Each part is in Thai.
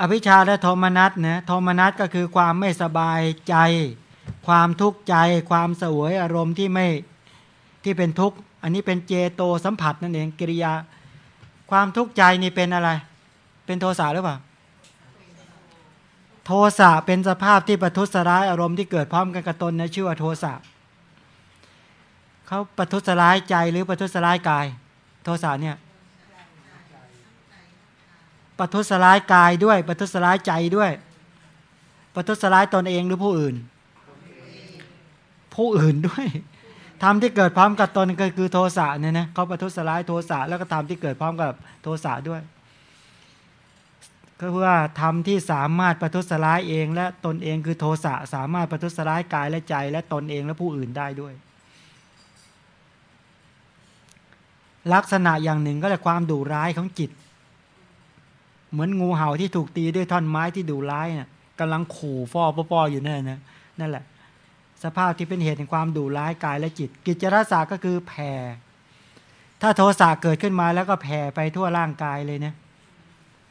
อภิชาและโทมนัสนะโทมนัสก็คือความไม่สบายใจ ความทุกข์ใจ ความสวยอารมณ์ที่ไม่ที่เป็นทุกข์อันนี้เป็นเจโตสัมผัสนั่นเองกิริยา ความทุกข์ใจนี่เป็นอะไร เป็นโทสะหรือเปล่า โทสะเป็นสภาพที่ประทุษร้ายอารมณ์ที่เกิดพร้อมกันกับตนนะชื่อว่าโทสะเขาประทุษร้ายใจหรือประทุษร้ายกาย โทสะเนี่ย ประทุษร้ายกายด้วย ประทุษร้ายใจด้วย ประทุษร้ายตนเองหรือผู้อื่น ผู้อื่นด้วยทำที่เกิดพร้อมกับตนก็คือโทสะเนี่ยนะเขาประทุษร้ายโทสะแล้วก็ทำที่เกิดพร้อมกับโทสะด้วย ก็เพื่อทำที่สามารถประทุษร้ายเอง และตนเองคือโทสะสามารถประทุษร้ายกายและใจ และตนเองและผู้อื่นได้ด้วยลักษณะอย่างหนึ่งก็คือความดุร้ายของจิต เหมือนงูเห่าที่ถูกตีด้วยท่อนไม้ที่ดุร้ายนี่ยกำลังขู่ฟอปออยู่นั่นนะนั่นแหละ สภาพที่เป็นเหตุแห่งความดุร้ายกายและจิต กิจรสาก็คือแผ่ ถ้าโทสะเกิดขึ้นมาแล้วก็แผ่ไปทั่วร่างกายเลยนะ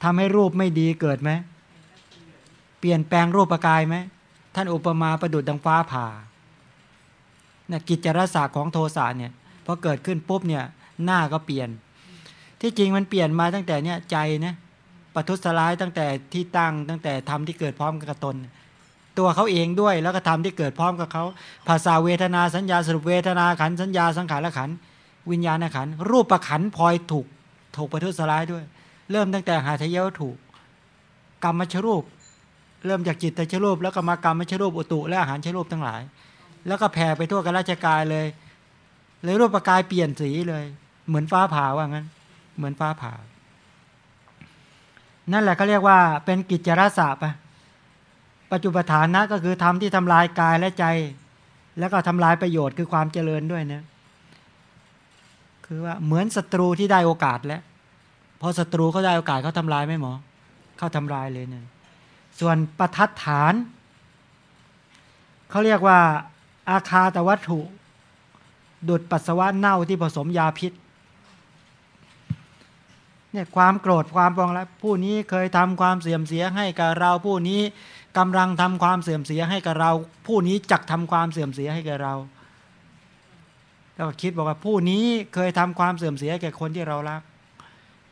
ทำให้รูปไม่ดีเกิดไหมเปลี่ยนแปลงรูปปรกายไหมท่านอุปมาประดุดดังฟ้าผ่านะกิจรสาของโทสะเนี่ยพอเกิดขึ้นปุ๊บเนี่ยหน้าก็เปลี่ยน ที่จริงมันเปลี่ยนมาตั้งแต่เนี่ยใจนะ ปัทุสลายตั้งแต่ที่ตั้งตั้งแต่ทำที่เกิดพร้อมกับตน ตัวเขาเองด้วยแล้วก็ทำที่เกิดพร้อมกับเขาภาษาเวทนาสัญญาสรุปเวทนาขันสัญญาสังขารละขันวิญญาณขันรูปประขันพลอยถูกถูกปัทุสลายด้วย เริ่มตั้งแต่หาทะเยวัตถุกรรมชรูป เริ่มจากจิตตชรูป แล้วก็มากรรมชรูปอุตุและอาหารชรูปทั้งหลาย แล้วก็แผ่ไปทั่วกันราชกายเลยเลยรูปประกายเปลี่ยนสีเลย เหมือนฟ้าผ่าว่างั้น เหมือนฟ้าผ่า นั่นแหละเขาเรียกว่าเป็นกิจรสะปะปัจจุบันนะก็คือทำที่ทำลายกายและใจ แล้วก็ทำลายประโยชน์คือความเจริญด้วยนะคือว่าเหมือนศัตรูที่ได้โอกาสแล้วพอศัตรูเขาได้โอกาสเขาทำลายไหมหมอเขาทำลายเลยเนี่ยส่วนประทัดฐานเขาเรียกว่าอาคาตวัตถุ ดุดปัสสาวะเน่าที่ผสมยาพิษ เนี่ยความโกรธความปองแล้วผู้นี้เคยทำความเสื่อมเสียให้กับเราผู้นี้กำลังทำความเสื่อมเสียให้กับเรา ผู้นี้จักทำความเสื่อมเสียให้กับเราแล้วก็คิดบอกว่าผู้นี้เคยทำความเสื่อมเสียแก่คนที่เรารัก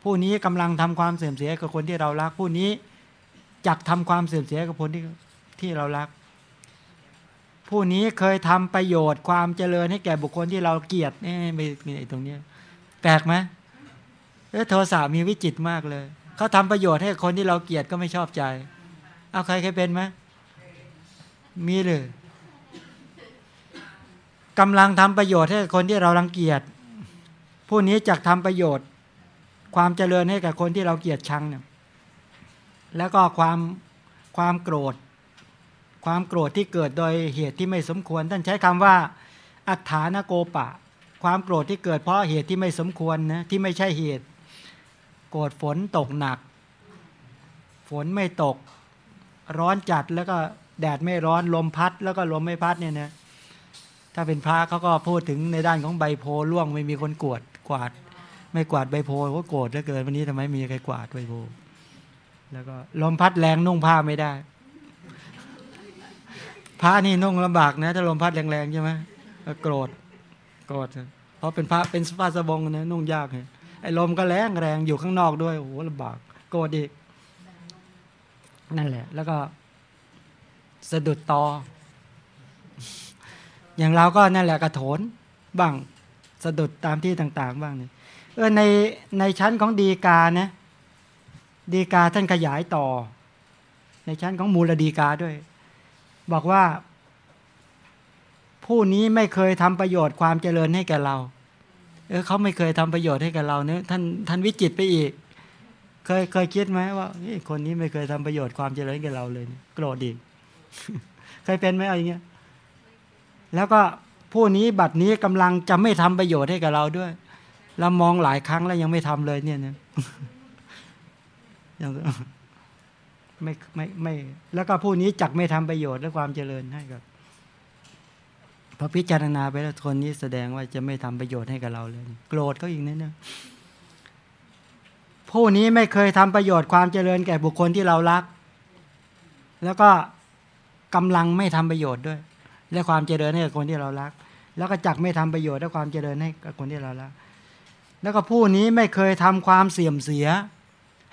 ผู้นี้กำลังทำความเสื่อมเสียกับคนที่เรารัก ผู้นี้จักทำความเสื่อมเสียกับคนที่ที่เรารัก ผู้นี้เคยทำประโยชน์ความเจริญให้แก่บุคคลที่เราเกลียดนี่มีมีตรงนี้แปลกไหม เออโทสะมีวิจิตมากเลยเขาทำประโยชน์ให้คนที่เราเกลียดก็ไม่ชอบใจ เอาใครเคยเป็นไหมมีเลยกำลังทำประโยชน์ให้คนที่เรารังเกียจผู้นี้จักทำประโยชน์ ความเจริญให้กับคนที่เราเกลียดชังเนี่ยแล้วก็ความความโกรธ ความโกรธที่เกิดโดยเหตุที่ไม่สมควรท่านใช้คำว่า อัฏฐานโกปะ ความโกรธที่เกิดเพราะเหตุที่ไม่สมควรนะที่ไม่ใช่เหตุ โกรธฝนตกหนัก ฝนไม่ตก ร้อนจัดแล้วก็แดดไม่ร้อนลมพัด แล้วก็ลมไม่พัดเนี่ยนะถ้าเป็นพระเขาก็พูดถึงในด้านของใบโพล่วงไม่มีคนกวดกวาด ไม่กวาดใบโพก็โกรธเหลือเกินวันนี้ทำไมมีใครกวาดใบโพแล้วก็ลมพัดแรงนุ่งผ้าไม่ได้ พระนี่นุ่งลำบากนะ ถ้าลมพัดแรงๆใช่ไหมโกรธโกรธเพราะเป็นพระเป็นผ้าสบงนะนุ่งยากไง ไอ้ลมก็แรงแรงอยู่ข้างนอกด้วยโอ้โหลำบากโกรธอีกนั่นแหละ แล้วก็สะดุดตอ อย่างเราก็นั่นแหละกระโถนบ้างสะดุดตามที่ต่าง ๆ บ้างเนี่ยเออในในชั้นของดีกานะดีกาท่านขยายต่อ ในชั้นของมูลดีกาด้วย บอกว่า ผู้นี้ไม่เคยทำประโยชน์ความเจริญให้แก่เรา เออเขาไม่เคยทำประโยชน์ให้แก่เราเนี่ยท่านท่านวิจิตไปอีก เคยเคยคิดไหมว่าคนนี้ไม่เคยทำประโยชน์ความเจริญแก่เราเลยโกรธอีกเคยเป็นไหมอะไรเงี้ยแล้วก็ผู้นี้บัดนี้กำลังจะไม่ทำประโยชน์ให้กับเราด้วยเรามองหลายครั้งแล้วยังไม่ทำเลยเนี่ยนะยังไม่ไม่ไม่ แล้วก็ผู้นี้จักไม่ทำประโยชน์และความเจริญให้กับ พอพิจารณาไปแล้วคนนี้แสดงว่าจะไม่ทำประโยชน์ให้กับเราเลย โกรธเขาอีกนั่นนะผู้นี้ไม่เคยทำประโยชน์ความเจริญแก่บุคคลที่เรารัก แล้วก็กำลังไม่ทำประโยชน์ด้วย และความเจริญให้กับคนที่เรารัก แล้วก็จักไม่ทำประโยชน์และความเจริญให้กับคนที่เรารัก แล้วก็ผู้นี้ไม่เคยทำความเสื่อมเสีย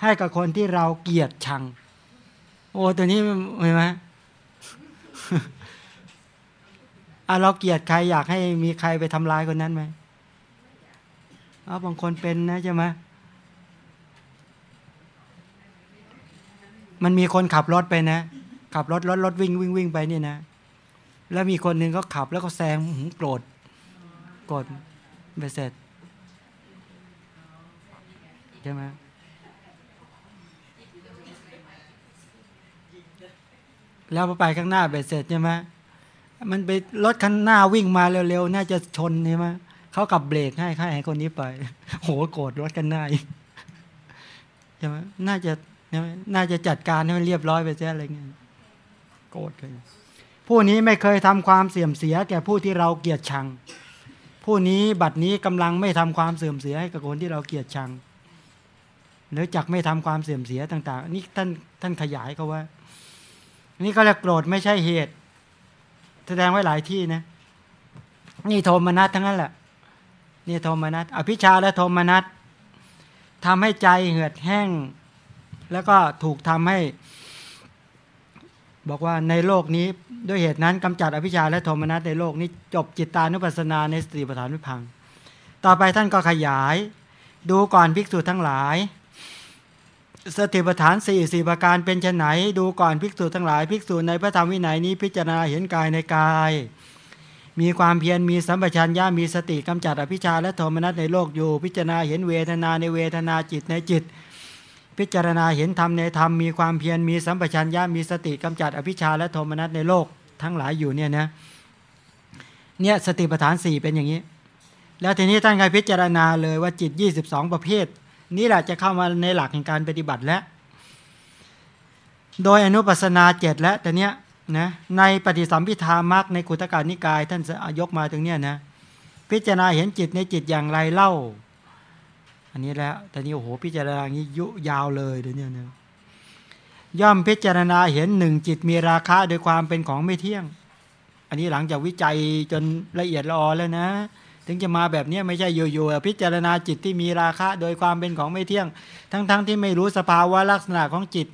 ให้กับคนที่เราเกลียดชัง โอ้ตัวนี้เห็นไหม อะเราเกลียดใครอยากให้มีใครไปทำลายคนนั้นไหมเอาบางคนเป็นนะใช่ไหมมันมีคนขับรถไปนะ ขับรถรถรถวิ่งวิ่งวิ่งไปนี่นะ แล้วมีคนหนึ่งก็ขับแล้วก็แซงหโกรธโกรธไปเสร็จใช่ไหมแล้วพอไปข้างหน้าเบ็ดเสร็จใช่ไหม มันไปรถคันหน้าวิ่งมาเร็วๆ น่าจะชนใช่ไหมเขากลับเบรกให้ให้คนนี้ไป โหโกรธรถกันหน้าใช่ไหมน่าจะน่าจะจัดการให้มันเรียบร้อยไปเสียอะไรเงี้ยโกรธเลยผู้นี้ไม่เคยทำความเสื่อมเสีย แก่ผู้ที่เราเกลียดชัง ผู้นี้บัดนี้กำลังไม่ทำความเสื่อมเสียให้กับคนที่เราเกลียดชังหรือจักไม่ทำความเสื่อมเสียต่าง ๆ นี่ท่านท่านขยายเขาว่า นี่ก็เรียกโกรธไม่ใช่เหตุ แสดงไว้หลายที่นะนี่โทมนัสทั้งนั้นแหละนี่โทมนัสอภิชาและโทมนัสทำให้ใจเหือดแห้ง แล้วก็ถูกทำให้ บอกว่าในโลกนี้ด้วยเหตุนั้นกำจัดอภิชาและโทมนัสในโลกนี้จบจิตตานุปัสสนาในสติปัฏฐานวิพัง ต่อไปท่านก็ขยาย ดูก่อนภิกษุทั้งหลาย สติปัฏฐานสี่สี่ประการเป็นไนดูก่อนภิกษุทั้งหลายภิกษุในพระธรรมวินัยนี้พิจารณาเห็นกายในกาย มีความเพียรมีสัมปชัญญะมีสติกำจัดอภิชาและโทมนัสในโลกอยู่ พิจารณาเห็นเวทนาในเวทนาจิตในจิต พิจารณาเห็นธรรมในธรรมมีความเพียรมีสัมปชัญญะมีสติกำจัดอภิชาและโทมนัสในโลกทั้งหลายอยู่เนี่ยนะเนี่ยสติปัฏฐานสี่เป็นอย่างนี้ แล้วทีนี้ท่านเคยพิจารณาเลยว่าจิต 22 ประเภท นี่แหละจะเข้ามาในหลักแห่งการปฏิบัติแล้วโดยอนุปัสนาเจ็ดแล้วแต่เนี้ยนะในปฏิสัมพิธามักในขุตการนิกาย ท่านยกมาตรงเนี้ยนะพิจารณาเห็นจิตในจิตอย่างไรเล่า อันนี้แล้วแต่นี้โอ้โหพิจารณาอย่างนี้ยุยาวเลยเดี๋ยวนี้นะย่อมพิจารณาเห็นหนึ่งจิตมีราคาโดยความเป็นของไม่เที่ยง อันนี้หลังจากวิจัยจนละเอียดละออแล้วนะ ถึงจะมาแบบนี้ไม่ใช่อยู่ๆพิจารณาจิตที่มีราคะ โดยความเป็นของไม่เที่ยง ทั้งๆทที่ไม่รู้สภาวะลักษณะของจิต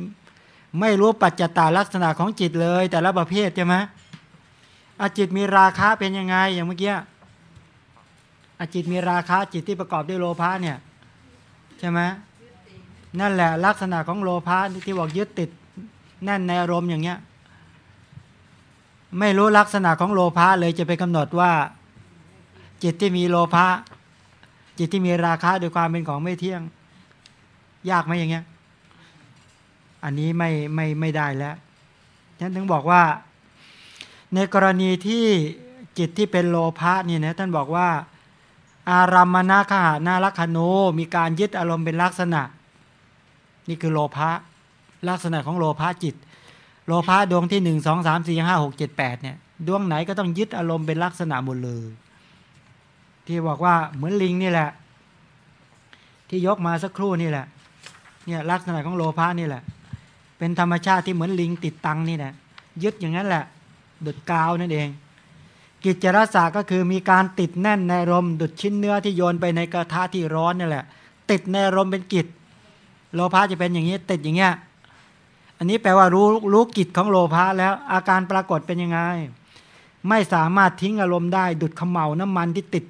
ไม่รู้ปัจจตาลักษณะของจิตเลย แต่ละประเภทใช่ไหมอาจิตมีราคะเป็นยังไงอย่างเมื่อกี้อาจิตมีราคะจิตที่ประกอบด้วยโลภะเนี่ยใช่ไหมนั่นแหละลักษณะของโลภะที่บอกยึดติดแน่นในอารมณ์อย่างเงี้ยไม่รู้ลักษณะของโลภะเลยจะไปกำหนดว่า จิตที่มีโลภะจิตที่มีราคะโดยความเป็นของไม่เที่ยง ยากไหมอย่างเงี้ย อันนี้ไม่ไม่ไม่ได้แล้วฉันถึงบอกว่า ในกรณีที่จิตที่เป็นโลภะนี่นะท่านบอกว่า อารามนาคหานาลักขโนมีการยึดอารมณ์เป็นลักษณะ นี่คือโลภะลักษณะของโลภะจิต โลภะดวงที่หนึ่งสองสามสี่ห้าหกเจ็ดแปดเนี่ยดวงไหนก็ต้องยึดอารมณ์เป็นลักษณะหมดเลย ที่บอกว่าเหมือนลิงนี่แหละ ที่ยกมาสักครู่นี่แหละเนี่ยลักษณะของโลภะนี่แหละ เป็นธรรมชาติที่เหมือนลิงติดตังนี่แหละยึดอย่างนั้นแหละ ดุดกาวนั่นเอง กิจรสาก็คือมีการติดแน่นในลมดุดชิ้นเนื้อที่โยนไปในกระทะที่ร้อนนี่แหละ ติดในลมเป็นกิจ โลภะจะเป็นอย่างนี้ติดอย่างเงี้ยอันนี้แปลว่ารู้รู้กิจของโลภะแล้วอาการปรากฏเป็นยังไง ไม่สามารถทิ้งอารมณ์ได้ ดุดขมเหลาน้ำมันที่ติด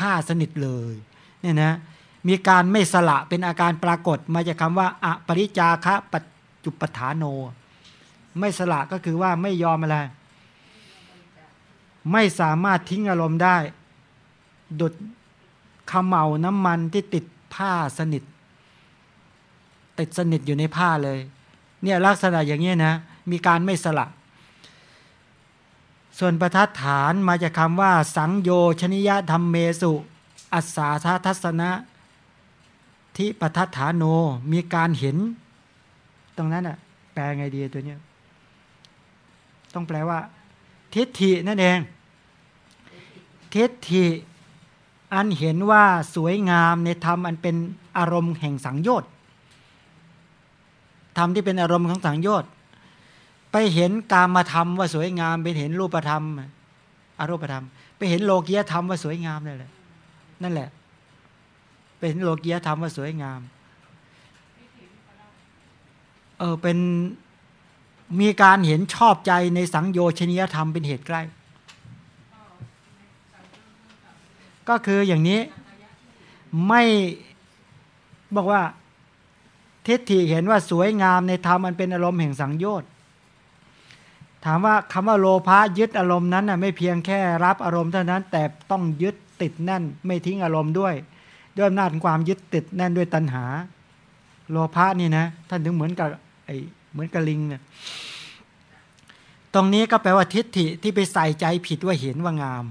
ผ้าสนิทเลยเนี่ยนะมีการไม่สละเป็นอาการปรากฏมาจากคาว่าอปริจาคะปัจจุปฐานโน ไม่สละก็คือว่าไม่ยอมอะไร ไม่สามารถทิ้งอารมณ์ได้ดุดขมเหลาน้ำมันที่ติดผ้าสนิท ติดสนิทอยู่ในผ้าเลย เนี่ยลักษณะอย่างนี้นะ มีการไม่สละ ส่วนประทัดฐานมาจากคำว่า สังโยชนิยธรรมเมสุ อัสสาธาทัศนะที่ประทัดฐานโนมีการเห็น ตรงนั้นอะแปลไงดีตัวเนี้ยต้องแปลว่า ทิฏฐินั่นเอง ทิฏฐิ อันเห็นว่าสวยงามในธรรมอันเป็นอารมณ์แห่งสังโยชน์ธรรมที่เป็นอารมณ์ของสังโยชน์ ไปเห็นกามธรรมว่าสวยงาม ไปเห็นรูปธรรมอรูปธรรม ไปเห็นโลกียธรรมว่าสวยงามนั่นแหละนั่นแหละเป็นโลกียธรรมว่าสวยงาม เออเป็นมีการเห็นชอบใจในสังโยชนียธรรมเป็นเหตุใกล้ ก็คืออย่างนี้ไม่บอกว่า ทิฏฐิเห็นว่าสวยงามในธรรมมันเป็นอารมณ์แห่งสังโยชน์ ถามว่าคำว่าโลภะยึดอารมณ์นั้นน่ะไม่เพียงแค่รับอารมณ์เท่านั้นแต่ต้องยึดติดแน่น ไม่ทิ้งอารมณ์ด้วย ด้วยอำนาจความยึดติดแน่นด้วยตัณหา โลภะนี่นะท่านถึงเหมือนกับไอเหมือนกับลิงเนี่ยตรงนี้ก็แปลว่าทิฏฐิที่ไปใส่ใจผิดว่าเห็นว่างาม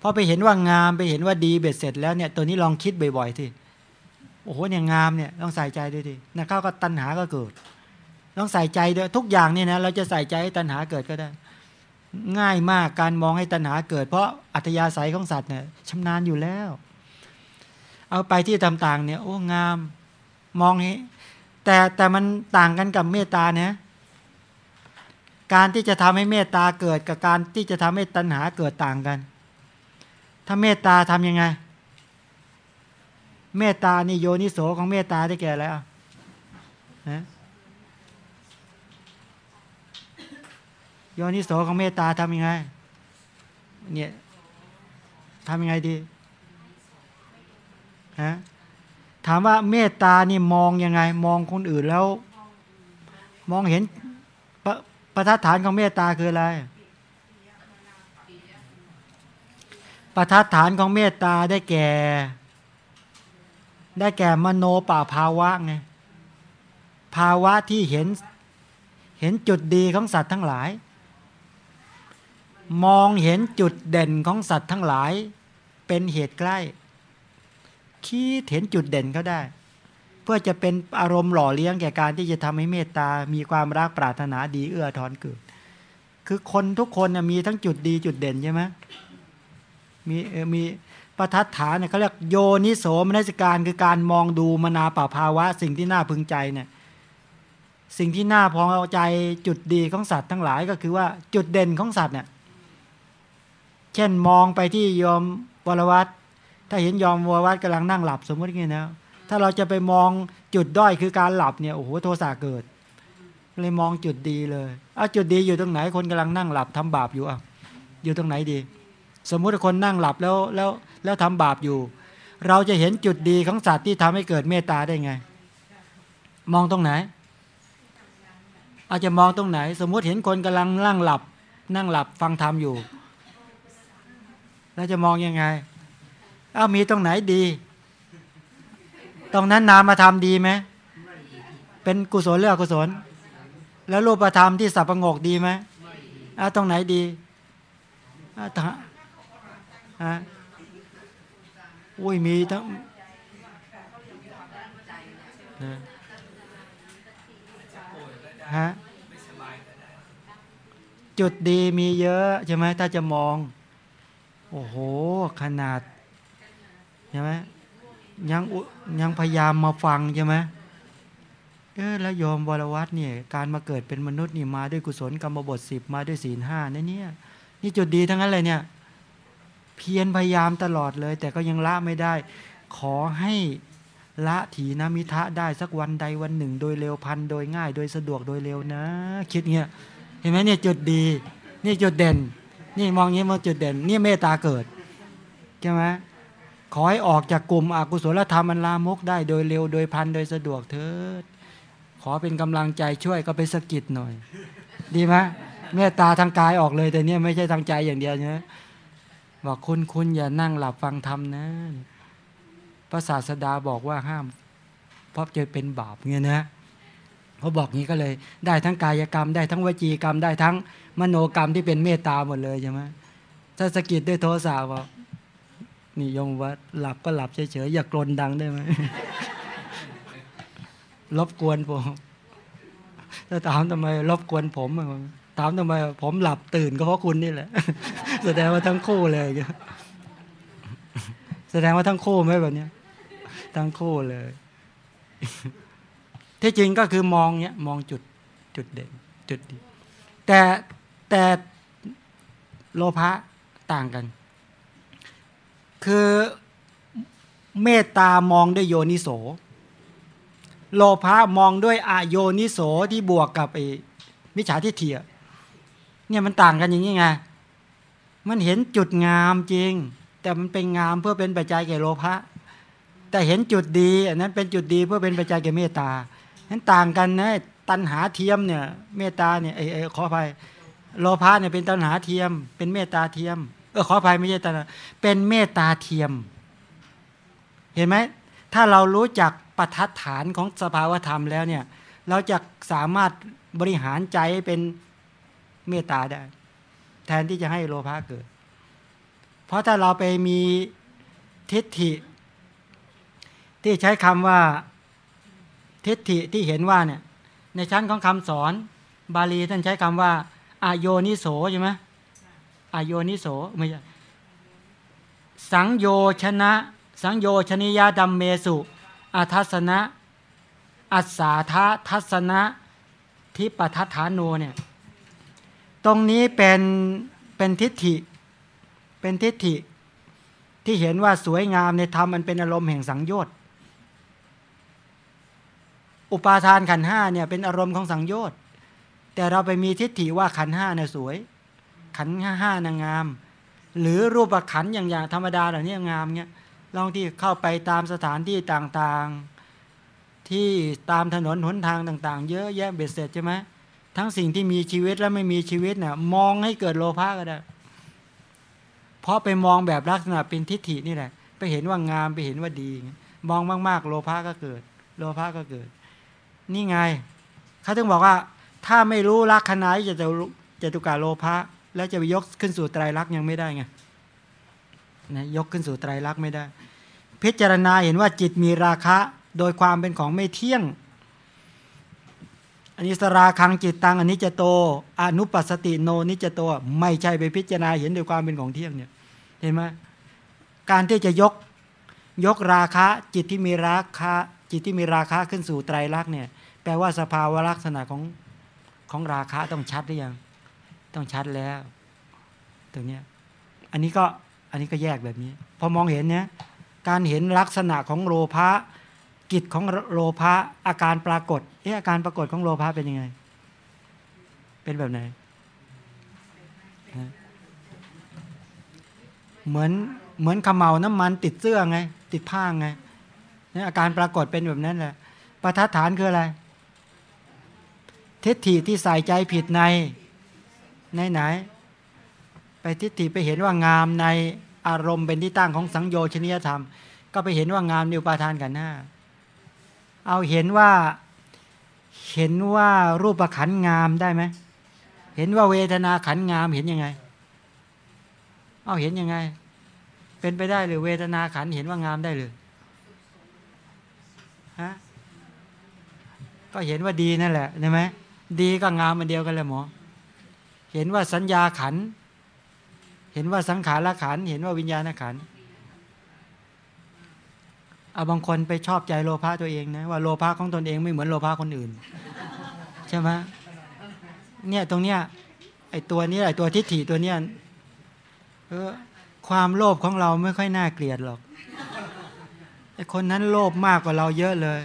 พอไปเห็นว่างามไปเห็นว่าดีเบ็ดเสร็จแล้วเนี่ยตัวนี้ลองคิดบ่อยๆทีโอ้โหเนี่ยงามเนี่ยต้องใส่ใจด้วยดินะเข้าก็ตัณหาก็เกิด ต้องใส่ใจด้วยทุกอย่างเนี่ยนะเราจะใส่ใจให้ตัณหาเกิดก็ได้ ง่ายมากการมองให้ตัณหาเกิด เพราะอัธยาศัยของสัตว์เนี่ยชำนาญอยู่แล้ว เอาไปที่ต่างๆเนี่ย โอ้งามมองให้แต่แต่มันต่างกันกับเมตตาเนี่ยการที่จะทำให้เมตตาเกิดกับการที่จะทำให้ตัณหาเกิดต่างกัน ถ้าเมตตาทํำยังไง เมตตานี่โยนิโสของเมตตาได้แก่แล้วนะ โยนิโสของเมตตาทำยังไงเนี่ยทำยังไงดีฮะถามว่าเมตตานี่มองยังไง มองคนอื่นแล้ว มองเห็นประประทัดฐานของเมตตาคืออะไรประทัดฐานของเมตตาได้แก่ ได้แก่มโนป่าภาวะไงภาวะที่เห็นเห็นจุดดีของสัตว์ทั้งหลาย มองเห็นจุดเด่นของสัตว์ทั้งหลาย เป็นเหตุใกล้ คิดเห็นจุดเด่นเขาได้ เพื่อจะเป็นอารมณ์หล่อเลี้ยงแก่การที่จะทำให้เมตตา มีความรักปรารถนาดีเอื้อทอนเกิด คือคนทุกคนมีทั้งจุดดีจุดเด่นใช่ไหมมีมีประทัดฐานเนี่ยเขาเรียกโยนิโสมนัสการคือการมองดูมนาป่าภาวะ สิ่งที่น่าพึงใจเนี่ยสิ่งที่น่าพอใจจุดดีของสัตว์ทั้งหลายก็คือว่าจุดเด่นของสัตว์เนี่ย เช่นมองไปที่ยอมวรวัตถ้าเห็นยอมวรวัตกำลังนั่งหลับสมมติงี้นะถ้าเราจะไปมองจุดด้อยคือการหลับเนี่ยโอ้โหโทสะเกิด เลยมองจุดดีเลยเอาจุดดีอยู่ตรงไหนคนกำลังนั่งหลับทำบาปอยู่อะอยู่ตรงไหนดี สมมุติคนนั่งหลับแล้วแล้วแล้วทำบาปอยู่ เราจะเห็นจุดดีของสัตว์ที่ทำให้เกิดเมตตาได้ไง มองตรงไหน อาจจะมองตรงไหน สมมุติเห็นคนกำลังนั่งหลับ นั่งหลับฟังธรรมอยู่ แล้วจะมองยังไง เอามีตรงไหนดี ตรงนั้นนามธรรมดีไหม เป็นกุศลหรืออกุศล แล้วรูปธรรมที่สับประงกดีไหมอ้าตรงไหนดีอ้าฮะอุ้ยมีทั้งฮะจุดดีมีเยอะใช่ไหมถ้าจะมอง โอ้โห ขนาดใช่ไหมยังยังพยายามมาฟังใช่ไหมเออแล้วยอมวรวัตเนี่ย การมาเกิดเป็นมนุษย์นี่มาด้วยกุศลกรรมบทสิบมาด้วยศีลห้านี่เนี่ย นี่จุดดีทั้งนั้นเลยเนี่ย เพียรพยายามตลอดเลย แต่ก็ยังละไม่ได้ ขอให้ละถีนมิทะได้สักวันใดวันหนึ่ง โดยเร็วพันโดยง่าย โดยสะดวกโดยเร็วนะ คิดเงี้ยเห็นไหมเนี่ยจุดดี นี่จุดเด่น นี่มองงี้มาจุดเด่น นี่เมตตาเกิดใช่ไหมขอให้ออกจากกลุ่มอกุศลธรรมอันลามกได้โดยเร็วโดยพันโดยสะดวกเถิดขอเป็นกำลังใจช่วยก็ไปสกิดหน่อย ดีไหมเมตตาทางกายออกเลย แต่เนี่ยไม่ใช่ทางใจอย่างเดียวนะบอกคุณคุณอย่านั่งหลับฟังธรรมนะพระศาสดาบอกว่าห้าม เพราะจะเป็นบาปเงี้ยนะ เขาบอกงี้ก็เลย ได้ทั้งกายกรรม ได้ทั้งวจีกรรม ได้ทั้งมโนกรรมที่เป็นเมตตาหมดเลยใช่ไหมถ้าสกิดด้วยโทสะบอกนี่ยงว่าหลับก็หลับเฉยๆอย่ากรนดังได้ไหมรบกวนผมถ้าถามทำไมรบกวนผมถามทำไม ผมหลับตื่นก็เพราะคุณนี่แหละ แสดงว่าทั้งคู่เลยแสดงว่าทั้งคู่ไหมแบบนี้ทั้งคู่เลย ที่จริงก็คือมองเนี้ยมองจุดจุดเด่นจุดดี แต่แต่โลภะต่างกัน คือเมตตามองด้วยโยนิโส โลภะมองด้วยอโยนิโสที่บวกกับไอ้มิจฉาทิฏฐิเนี่ยมันต่างกันอย่างนี้ไง มันเห็นจุดงามจริง แต่มันเป็นงามเพื่อเป็นปัจจัยแก่โลภะแต่เห็นจุดดีอันนั้นเป็นจุดดีเพื่อเป็นปัจจัยแก่เมตตา นั้นต่างกันนะตัณหาเทียมเนี่ยเมตตาเนี่ยไอ้ขออภัยโลภะเนี่ยเป็นตัณหาเทียม เป็นเมตตาเทียมเออขออภัยไม่ใช่ตัณหาเป็นเมตตาเทียม เห็นไหมถ้าเรารู้จักปัทัดฐานของสภาวธรรมแล้วเนี่ย เราจะสามารถบริหารใจเป็นเมตตาได้ แทนที่จะให้โลภะเกิด เพราะถ้าเราไปมีทิฏฐิ ที่ใช้คำว่า ทิฏฐิที่เห็นว่าเนี่ยในชั้นของคำสอน บาลีท่านใช้คำว่าอโยนิโสใช่ไหมอโยนิโสไม่ใช่สังโยชนะ สังโยชนิยาดัมเมสุอาทัศนะ อัสสาทะทัศนะทิปทัฐานโนเนี่ยตรงนี้เป็นเป็นทิฏฐิเป็นทิฏฐิที่เห็นว่าสวยงามในธรรมมันเป็นอารมณ์แห่งสังโยชน์ อุปาทานขันห้าเนี่ยเป็นอารมณ์ของสังโยชน์ แต่เราไปมีทิฏฐิว่าขันห้าเนี่ยสวย ขันห้าห้านางงาม หรือรูปขันอย่างอย่างธรรมดาเหล่านี้งามเนี่ยลองที่เข้าไปตามสถานที่ต่างๆ ที่ตามถนนหนทางต่าง ๆ เยอะแยะเบ็ดเสร็จใช่ไหมทั้งสิ่งที่มีชีวิตและไม่มีชีวิตเนี่ยมองให้เกิดโลภะก็ได้ เพราะไปมองแบบลักษณะเป็นทิฏฐินี่แหละ ไปเห็นว่างามไปเห็นว่าดี มองมาก ๆ โลภะก็เกิด โลภะก็เกิด นี่ไงเขาถึงบอกว่าถ้าไม่รู้ลักษณะจะจะจะตุกาโลภะแล้วจะไปยกขึ้นสู่ไตรลักษณ์ยังไม่ได้ไงนะยกขึ้นสู่ไตรลักษณ์ไม่ได้ พิจารณาเห็นว่าจิตมีราคะโดยความเป็นของไม่เที่ยงอันนี้สราคังจิตตังอันนี้จะโตอนุปัสติโนนิจโตไม่ใช่ไปพิจารณาเห็นโดยความเป็นของเที่ยงเนี่ยเห็นไหมการที่จะยกยกราคะจิตที่มีราคะจิตที่มีราคะขึ้นสู่ไตรลักษณ์เนี่ย แปลว่าสภาวะลักษณะของของราคะต้องชัดหรือยัง ต้องชัดแล้วตรงนี้อันนี้ก็อันนี้ก็แยกแบบนี้ พอมองเห็นเนี่ยการเห็นลักษณะของโลภะกิจของโลภะอาการปรากฏเอออาการปรากฏของโลภะเป็นยังไง เป็นแบบไหน เหมือนเหมือนขมเมาน้ำมันติดเสื้อไง ติดผ้าไงนี่อาการปรากฏเป็นแบบนั้นแหละประทัดฐานคืออะไร ทิฏฐิที่ใส่ใจผิดในในไหน ไปทิฏฐิไปเห็นว่างามในอารมณ์เป็นที่ตั้งของสังโยชนิยธรรม ก็ไปเห็นว่างามนิวปาทานกันหน้า เอาเห็นว่าเห็นว่ารูปขันงามได้ไหมเห็นว่าเวทนาขันงามเห็นยังไง เอาเห็นยังไง เป็นไปได้หรือเวทนาขันเห็นว่างามได้หรือฮะก็เห็นว่าดีนั่นแหละใช่ไหม ดีก็งามมันเดียวกันเลยหมอ เห็นว่าสัญญาขัน เห็นว่าสังขารขัน เห็นว่าวิญญาณขันเอาบางคนไปชอบใจโลภะตัวเองนะว่าโลภะของตนเองไม่เหมือนโลภะคนอื่น ใช่ไหมเนี่ยตรงเนี้ยไอตัวนี้ไอตัวทิฏฐิตัวเนี้ยเออความโลภของเราไม่ค่อยน่าเกลียดหรอกไอคนนั้นโลภมากกว่าเราเยอะเลย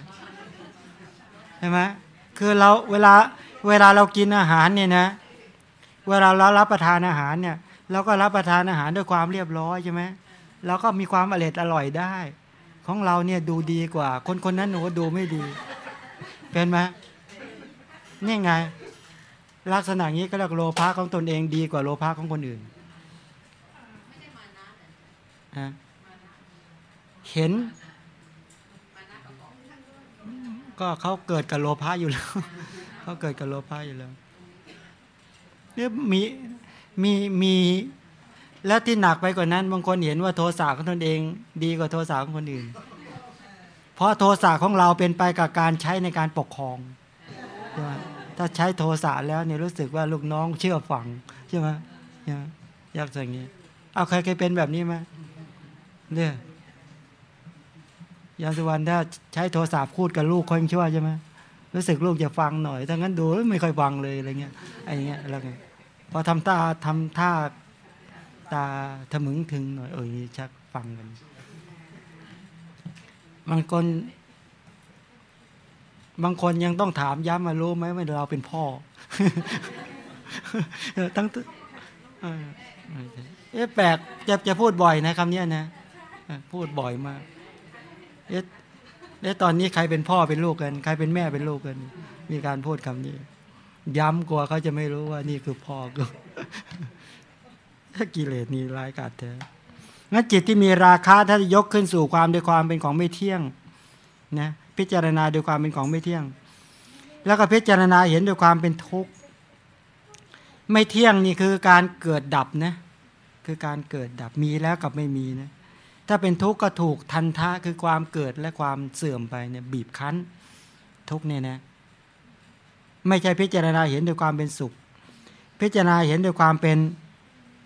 ใช่ไหมคือเราเวลา เวลาเรากินอาหารเนี่ยนะ เวลาเรารับประทานอาหารเนี่ยเราก็รับประทานอาหารด้วยความเรียบร้อยใช่ไหมเราก็มีความอร่อยอร่อยได้ ของเราเนี่ยดูดีกว่า คนคนนั้นหนูก็ดูไม่ดี เป็นไหมนี่ไง ลักษณะนี้ก็เรียกโลภะของตนเองดีกว่าโลภะของคนอื่นเห็น ก็เขาเกิดกับโลภะอยู่แล้ว เขาเกิดกับโลภะอยู่แล้วเนี่ยมีมีมีแล้วที่หนักไปกว่านั้น บางคนเห็นว่าโทสะของตนเอง ดีกว่าโทสะของคนอื่น เพราะโทสะของเราเป็นไปกับการใช้ในการปกครองใช่ไหมถ้าใช้โทสะแล้วเนี่ยรู้สึกว่าลูกน้องเชื่อฟังใช่ไหมยากอย่างนี้เอาใครเคยเป็นแบบนี้ไหมเนี่ยยามสุวรรณถ้าใช้โทสะพูดกับลูกคนชั่วใช่ไหม รู้สึกลูกจะฟังหน่อย ถ้างั้นดูไม่ค่อยฟังเลยอะไรเงี้ยไอ้เงี้ยแล้วไงพอทำตาทำท่าตาทะมึงถึงหน่อยเออชักฟังกันบางคนบางคนยังต้องถามย้ำมารู้ไหมว่าเราเป็นพ่อทั้งเอ๊ะแปลกจะจะพูดบ่อยนะคำนี้นะพูดบ่อยมากเอ๊ะ แล้วตอนนี้ใครเป็นพ่อเป็นลูกกันใครเป็นแม่เป็นลูกกัน มีการพูดคำนี้ ย้ำกลัวเขาจะไม่รู้ว่านี่คือพ่อก็ถ้ากิเลสนี้ร้ายกาจแท้งั้นจิตที่มีราคาถ้ายกขึ้นสู่ความโดยความเป็นของไม่เที่ยงนะพิจารณาโดยความเป็นของไม่เที่ยง แล้วก็พิจารณาเห็นโดยความเป็นทุกข์ไม่เที่ยงนี่คือการเกิดดับนะคือการเกิดดับมีแล้วกับไม่มีนะ ถ้าเป็นทุกข์ก็ถูกทันทะคือความเกิดและความเสื่อมไปเนี่ยบีบคั้น ทุกเนี่ยนะไม่ใช่พิจารณาเห็นด้วยความเป็นสุข พิจารณาเห็นด้วยความเป็น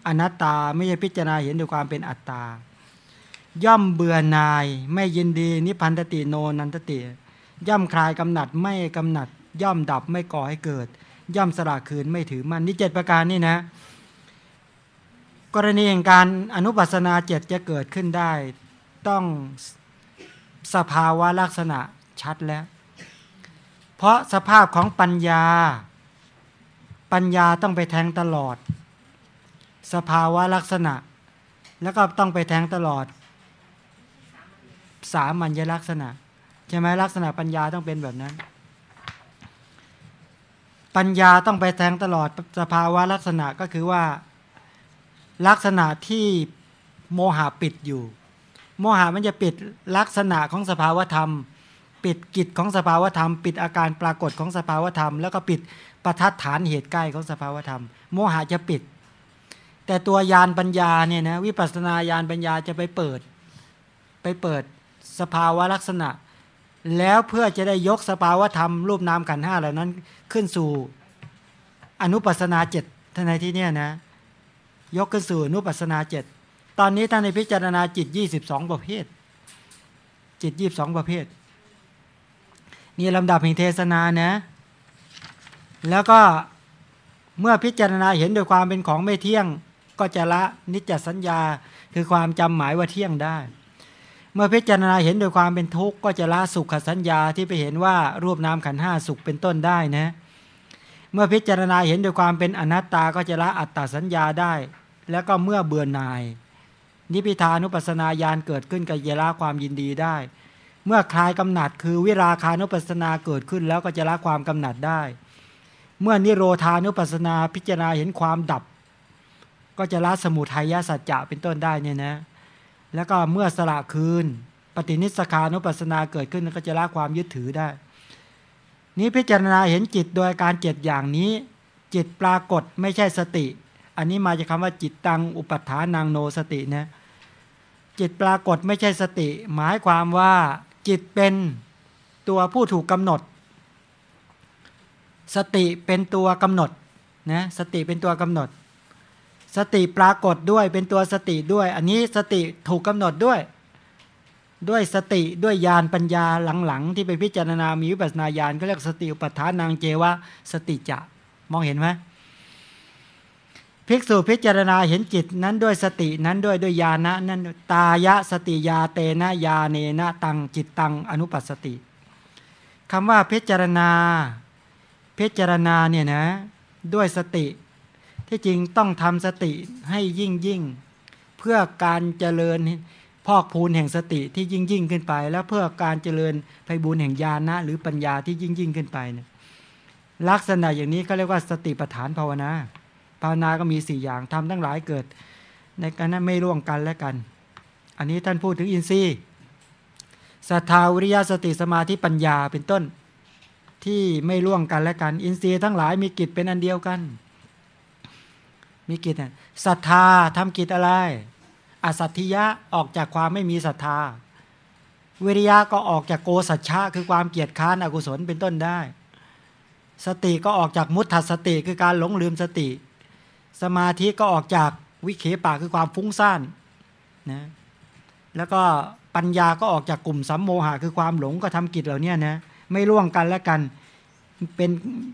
อนัตตา ไม่ใช่พิจารณาเห็นด้วยความเป็นอัตตา ย่อมเบื่อนาย ไม่ยินดี นิพันธติโนนันตติ ย่อมคลายกำหนัดไม่กำหนัด ย่อมดับไม่ก่อให้เกิด ย่อมสละคืนไม่ถือมันนี่เจ็ดประการนี่นะ กรณีแห่งการอนุปัสนาเจ็ดจะเกิดขึ้นได้ ต้องสภาวะลักษณะชัดแล้ว เพราะสภาพของปัญญา ปัญญาต้องไปแทงตลอด สภาวะลักษณะ แล้วก็ต้องไปแทงตลอด สามัญลักษณะใช่ไหมลักษณะปัญญาต้องเป็นแบบนั้น ปัญญาต้องไปแทงตลอดสภาวะลักษณะก็คือว่า ลักษณะที่โมหะปิดอยู่ โมหะมันจะปิดลักษณะของสภาวธรรม ปิดกิจของสภาวธรรม ปิดอาการปรากฏของสภาวธรรม แล้วก็ปิดประทัดฐานเหตุใกล้ของสภาวธรรม โมหะจะปิด แต่ตัวยานปัญญาเนี่ยนะวิปัสสนาญาณปัญญาจะไปเปิด ไปเปิดสภาวะลักษณะ แล้วเพื่อจะได้ยกสภาวธรรม รูปนามขันห้าเหล่านั้นขึ้นสู่อนุปัสนาเจ็ดท่านในที่เนี้นะ ยกขึ้นสู่นุปัสนาเจ็ดตอนนี้ท่านในพิจารณาจิตยี่สิบสองประเภท จิตยี่บสองประเภท นี่ลำดับแห่งเทศนานะ แล้วก็เมื่อพิจารณาเห็นโดยความเป็นของไม่เที่ยง ก็จะละนิจจสัญญาคือความจำหมายว่าเที่ยงได้ เมื่อพิจารณาเห็นโดยความเป็นทุกข์ก็จะละสุขสัญญาที่ไปเห็นว่ารูปนามขันห้าสุขเป็นต้นได้นะเมื่อพิจารณาเห็นโดยความเป็นอนัตตาก็จะละอัตตาสัญญาได้ แล้วก็เมื่อเบื่อหน่าย นิพิทานุปัสนาญาณเกิดขึ้นกับเยละความยินดีได้ เมื่อคลายกำหนัดคือวิราคานุปัสนาเกิดขึ้นแล้วก็จะละความกำหนัดได้ เมื่อนิโรธานุปัสนาพิจารณาเห็นความดับ ก็จะละสมุทัยสัจจะเป็นต้นได้เนี่ยนะแล้วก็เมื่อสละคืน ปฏินิสขานุปัสนาเกิดขึ้นก็จะละความยึดถือได้ นี้พิจารณาเห็นจิตโดยการเจ็ดอย่างนี้ จิตปรากฏไม่ใช่สติ อันนี้มาจากคาว่าจิตตังอุปัฏฐานังโนสตินะจิตปรากฏไม่ใช่สติ หมายความว่าจิตเป็นตัวผู้ถูกกำหนด สติเป็นตัวกำหนดนะสติเป็นตัวกำหนด สติปรากฏด้วยเป็นตัวสติด้วย อันนี้สติถูกกำหนดด้วย ด้วยสติด้วยญาณปัญญาหลังๆ ที่ไปพิจารณามีวิปัสนาญาณก็เรียกสติอุปัฏฐานังเจวะสติจะมองเห็นไหม ภิกษุพิจารณาเห็นจิตนั้นด้วยสตินั้นด้วยด้วยญาณะนั้นตายะสติยาเตนะยาเนนะตังจิตตังอนุปัสสติคำว่าพิจารณาพิจารณาเนี่ยนะด้วยสติ ที่จริงต้องทำสติให้ยิ่งยิ่ง เพื่อการเจริญพอกพูนแห่งสติที่ยิ่งยิ่งขึ้นไป แล้วเพื่อการเจริญไพบูรแห่งญาณะหรือปัญญาที่ยิ่งยิ่งขึ้นไปเนี่ยลักษณะอย่างนี้ก็เรียกว่าสติปัฏฐานภาวนา ภาวนาก็มีสี่อย่างทำทั้งหลายเกิด ในการนั้นไม่ร่วงกันและกัน อันนี้ท่านพูดถึงอินทรีย์ศรัทธาวิริยะสติสมาธิปัญญาเป็นต้นที่ไม่ร่วงกันและกัน อินทรีย์ทั้งหลายมีกิจเป็นอันเดียวกัน มีกิจศรัทธาทำกิจอะไร อสัตถิยะออกจากความไม่มีศรัทธา วิริยะก็ออกจากโกสัจฉะคือความเกียจค้านอกุศลเป็นต้นได้ สติก็ออกจากมุตถัสติคือการหลงลืมสติ สมาธิก็ออกจากวิเคปาคือความฟุ้งซ่านนะแล้วก็ปัญญาก็ออกจากกลุ่มสัมโมหะคือความหลงก็ทำกิจเหล่านี้นะไม่ร่วงกันและกัน เป็น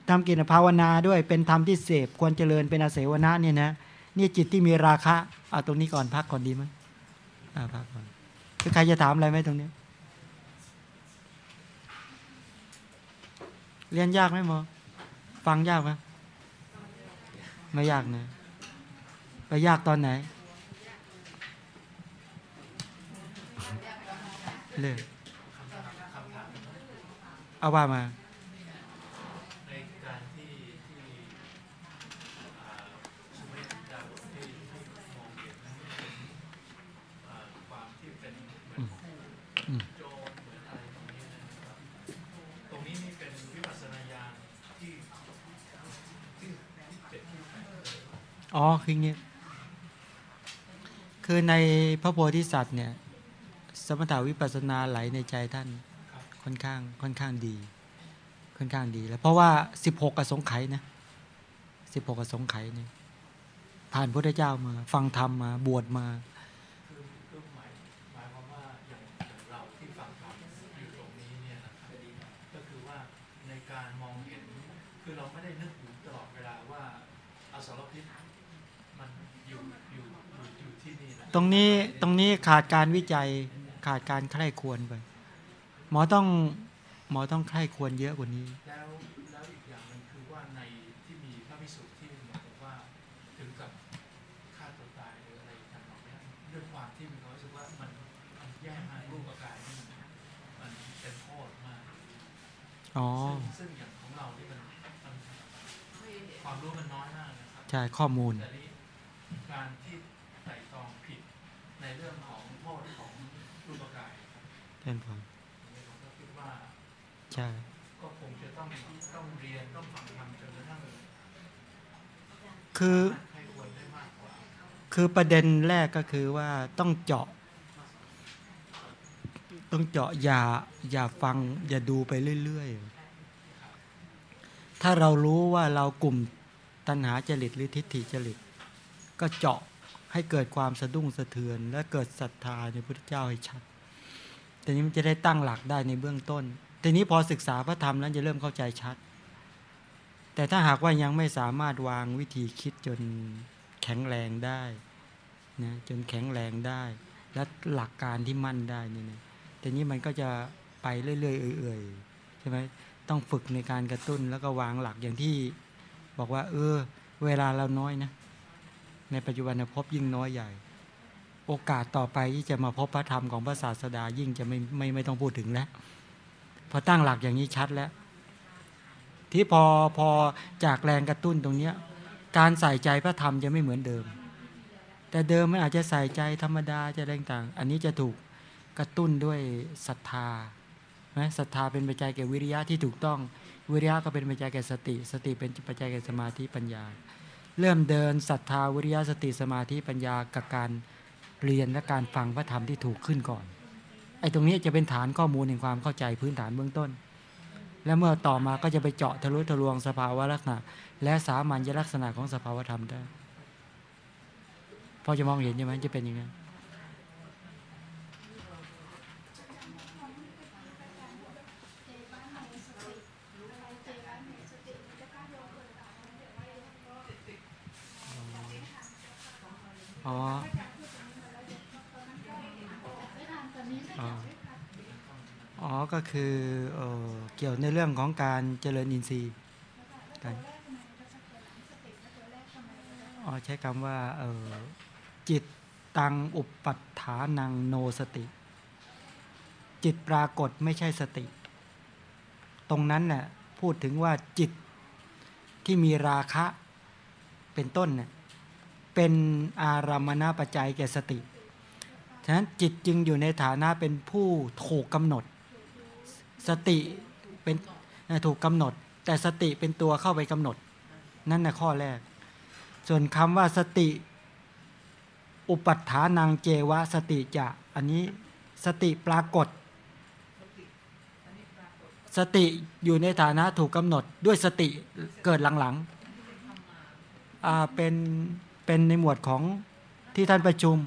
ทำกิจภาวนาด้วยเป็นธรรมที่เสพควรเจริญเป็นอาเสวนาเนี่ยนะนี่จิตที่มีราคะเอาตรงนี้ก่อนพักก่อนดีไหมอ่าพักก่อนคือใครจะถามอะไรไหมตรงนี้ เรียนยากไหมหมอฟังยากไหม ไม่ยากนะ ไปยากตอนไหนเลยเอาว่ามา อ๋อคือเงนี้คือในพระโพธิสัตว์เนี่ยสมถาวิปัสนาไหลในใจท่านค่อนข้างค่อนข้างดี ค่อนข้างดีแล้วเพราะว่าสิบหกอสงไขยนะสิบหกอสงไขยเนี่ยผ่านพระเจ้ามา ฟังธรรมมาบวชมา คือคือหมายหมายความว่าอย่างอย่างเราที่ฟังธรรมอยู่ตรงนี้เนี่ยนะครับก็คือว่าในการมองเห็น คือเราไม่ได้นึกอยู่ตลอดเวลาว่าอสรพิษมันอยู่อยู่อยู่อยู่ที่นี่นะ ตรงนี้ตรงนี้ขาดการวิจัยขาดการใคร่ควรไป หมอต้องหมอต้องใคร่ควรเยอะกว่านี้ แล้วแล้วอีกอย่างหนึงคือว่าในที่มีพระพิสุที่เหมือนกับว่าถึงกับฆ่าตัวตายหรืออะไรกันเหล่านี้ด้วยความที่มีความรู้สึกว่ามันมันแย่มากรูปกายนี่มันมันเป็นโทษมากอ๋อซึ่งซึ่งอย่างของเราที่มันมันความรู้มันน้อยมากนะครับใช่ข้อมูลแต่นี้การที่ไต่ตรองผิดใน เรื่องของโทษของรูปกายครับเช่นพออันนี้ผมก็คิดว่าใช่ก็คงจะต้องต้องเรียนต้องฟังธรรมจนกระทั่งคือใครควรได้มากกว่าคือประเด็นแรกก็คือว่าต้องเจาะ ต้องเจาะอย่าอย่าฟัง อย่าดูไปเรื่อยๆ ถ้าเรารู้ว่าเรากลุ่มตัณหาจริตหรือทิฏฐิจริต ก็เจาะ ให้เกิดความสะดุ้งสะเทือน และเกิดศรัทธาในพระพุทธเจ้าให้ชัดทีนี้มันจะได้ตั้งหลักได้ในเบื้องต้นทีนี้พอศึกษาพระธรรมแล้วจะเริ่มเข้าใจชัด แต่ถ้าหากว่ายังไม่สามารถวางวิธีคิดจนแข็งแรงได้นะจนแข็งแรงได้ และหลักการที่มั่นได้นี่นะแต่นี้มันก็จะไปเรื่อยๆเอื่อยๆใช่ไหมต้องฝึกในการกระตุ้นแล้วก็วางหลักอย่างที่บอกว่า เออ เวลาเราน้อยนะ ในปัจจุบันภพยิ่งน้อยใหญ่ โอกาสต่อไปที่จะมาพบพระธรรมของพระศาสดายิ่งจะไม่ไม่ไม่ต้องพูดถึงแล้วพอตั้งหลักอย่างนี้ชัดแล้ว ที่พอพอจากแรงกระตุ้นตรงเนี้ยการใส่ใจพระธรรมจะไม่เหมือนเดิม แต่เดิมมันอาจจะใส่ใจธรรมดาจะอะไรต่าง อันนี้จะถูกกระตุ้นด้วยศรัทธานะศรัทธาเป็นปัจจัยแก่วิริยะที่ถูกต้อง วิริยะก็เป็นปัจจัยแก่สติ สติเป็นปัจจัยแก่สมาธิปัญญา เริ่มเดินศรัทธาวิริยะสติสมาธิปัญญากับการเรียนและการฟังพระธรรมที่ถูกขึ้นก่อนไอ้ตรงนี้จะเป็นฐานข้อมูลแห่งความเข้าใจพื้นฐานเบื้องต้น และเมื่อต่อมาก็จะไปเจาะทะลุทะลวงสภาวะลักษณะ และสามัญลักษณะของสภาวธรรมได้พอจะมองเห็นใช่ไหมจะเป็นยังไงอ๋อ อ๋อ อ๋อ ก็คือเออเกี่ยวในเรื่องของการเจริญอินทรีย์กันอ๋อใช้คำว่าเออจิตตังอุปปัฏฐานังโนสติ จิตปรากฏไม่ใช่สติ ตรงนั้นน่ะพูดถึงว่าจิตที่มีราคะเป็นต้นเนี่ยเป็นอารามณปัจจัยแก่สติ ฉะนั้นจิตจึงอยู่ในฐานะเป็นผู้ถูกกำหนด สติเป็นถูกกำหนด แต่สติเป็นตัวเข้าไปกำหนด นั่นนะข้อแรก ส่วนคำว่าสติ อุปัฏฐานังเจวะ สติจะอันนี้สติปรากฏ สติอยู่ในฐานะถูกกำหนดด้วยสติเกิดหลังๆเป็นเป็นในหมวดของที่ท่านประชุม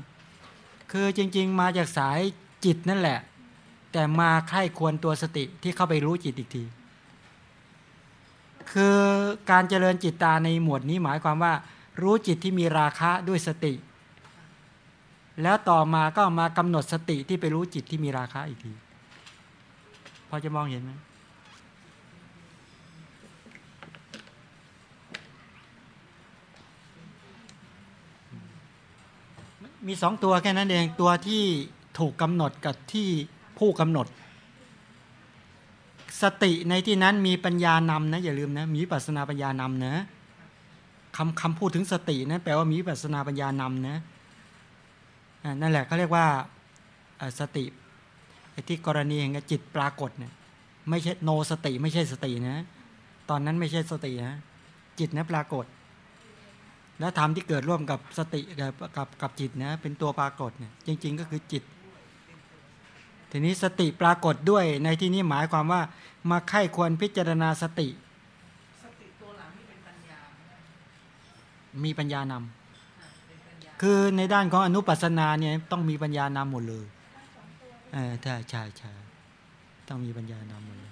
คือจริง ๆ มาจากสายจิตนั่นแหละ แต่มาใคร่ควรตัวสติที่เข้าไปรู้จิตอีกที คือการเจริญจิตตาในหมวดนี้หมายความว่า รู้จิตที่มีราคะด้วยสติ แล้วต่อมาก็มากำหนดสติที่ไปรู้จิตที่มีราคะอีกทีพอจะมองเห็นไหมมีสองตัวแค่นั้นเองตัวที่ถูกกำหนดกับที่ ผู้กำหนด สติในที่นั้นมีปัญญานำนะอย่าลืมนะมีปัสนาปัญญานำนะคำคำพูดถึงสตินั้นแปลว่ามีปัสนาปัญญานำนะนั่นแหละเขาเรียกว่าสติไอ้ที่กรณีแห่งจิตปรากฏเนี่ยไม่ใช่โนสติ ไม่ใช่สตินะ ตอนนั้นไม่ใช่สตินะจิตนะปรากฏ แล้วธรรมที่เกิดร่วมกับสติกับกับกับจิตนะเป็นตัวปรากฏเนี่ยจริง ๆ ก็คือจิต ทีนี้สติปรากฏด้วยในที่นี้หมายความว่ามาไข้ควรพิจารณาสติ สติตัวหลังนี่เป็นปัญญาไหมคะมีปัญญานำอะเป็นปัญญาคือในด้านของอนุปัสสนาเนี่ยต้องมีปัญญานำหมดเลยเออใช่ใช่ใช่ต้องมีปัญญานำหมดเลยคือ